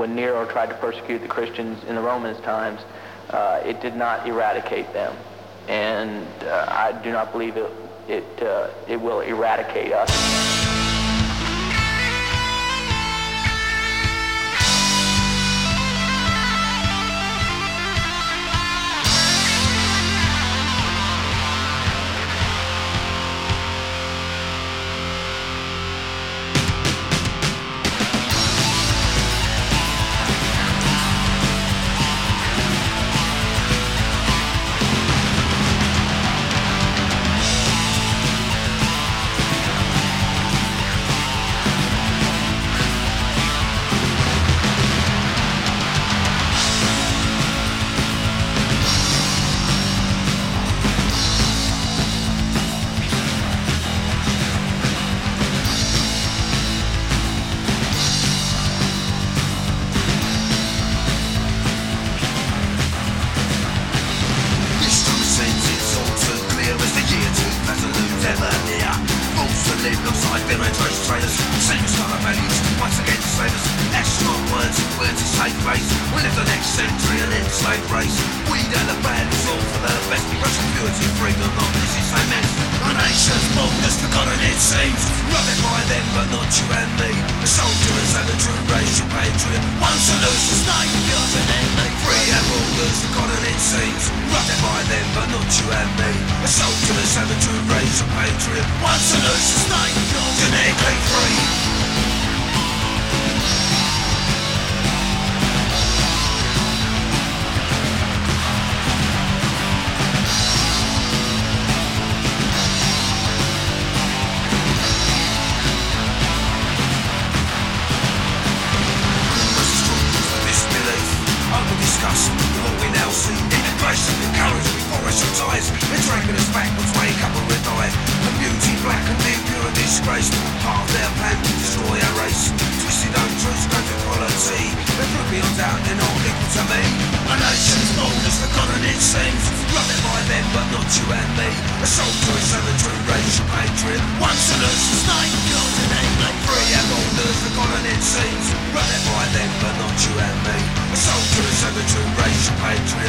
when Nero tried to persecute the Christians in the Romans times, uh, it did not eradicate them. And uh, I do not believe it, it, uh, it will eradicate us. I've been around once again sailors, extra words, we're race, we live the next century and enslaved race, we down the bad for the best, Russian purity, freedom, not this is a. Our nation's boldness forgotten it seems, rubbed by them but not you and me, the soldier is and true racial patriot, one solution's name, build an enemy, free and rulers forgotten it seems nothing but not you and me. A soldier that's having to raise a patriot. One solution's like you're genetically free. Discuss what we now see. Integration, courage. Special ties, They're dragging us backwards, wake up and we're The beauty black and the pure disgrace. Part of their plan to destroy our race. Twisted untruths, grand equality They're put beyond doubt, they're not equal to me. A nation's bold as the it seems. Run it by them, but not you and me. A soldier is a true racial patriot. One solution's name, God in England Free and all the colonist sings Run it by them, but not you and me. A soldier is a true racial patriot.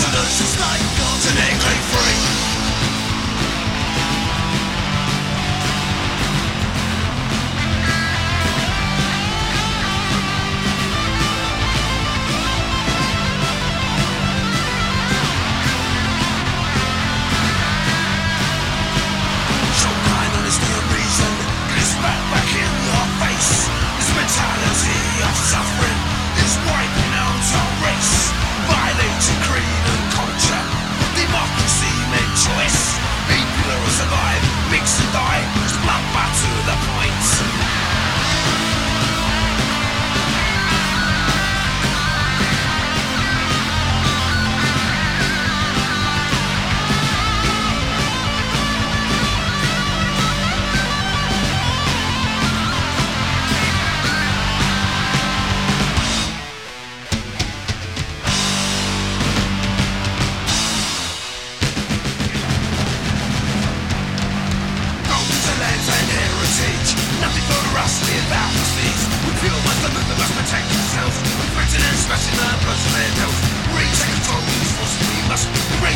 Solutions like gold and angry